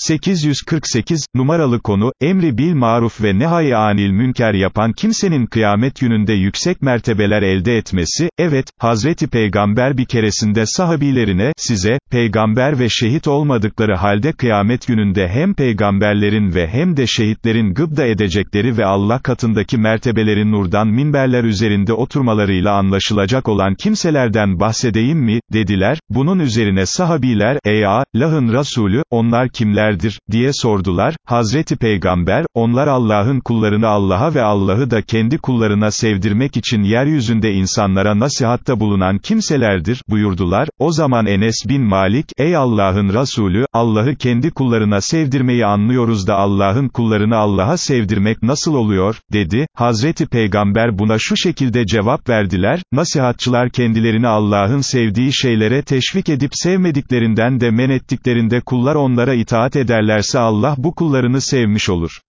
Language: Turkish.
848, numaralı konu, emri bil maruf ve nehay anil münker yapan kimsenin kıyamet gününde yüksek mertebeler elde etmesi, evet, Hazreti Peygamber bir keresinde sahabilerine, size, peygamber ve şehit olmadıkları halde kıyamet gününde hem peygamberlerin ve hem de şehitlerin gıbda edecekleri ve Allah katındaki mertebelerin nurdan minberler üzerinde oturmalarıyla anlaşılacak olan kimselerden bahsedeyim mi, dediler, bunun üzerine sahabiler, ey Allah'ın Resulü, onlar kimlerdir, diye sordular, Hazreti Peygamber, onlar Allah'ın kullarını Allah'a ve Allah'ı da kendi kullarına sevdirmek için yeryüzünde insanlara nasihatta bulunan kimselerdir, buyurdular, o zaman Enes bin Malik, ey Allah'ın Resulü, Allah'ı kendi kullarına sevdirmeyi anlıyoruz da Allah'ın kullarını Allah'a sevdirmek nasıl oluyor, dedi, Hazreti Peygamber buna şu şekilde cevap verdiler, nasihatçılar kendilerini Allah'ın sevdiği şeylere teşvik edip sevmediklerinden de men ettiklerinde kullar onlara itaat ederlerse Allah bu kullarını sevmiş olur.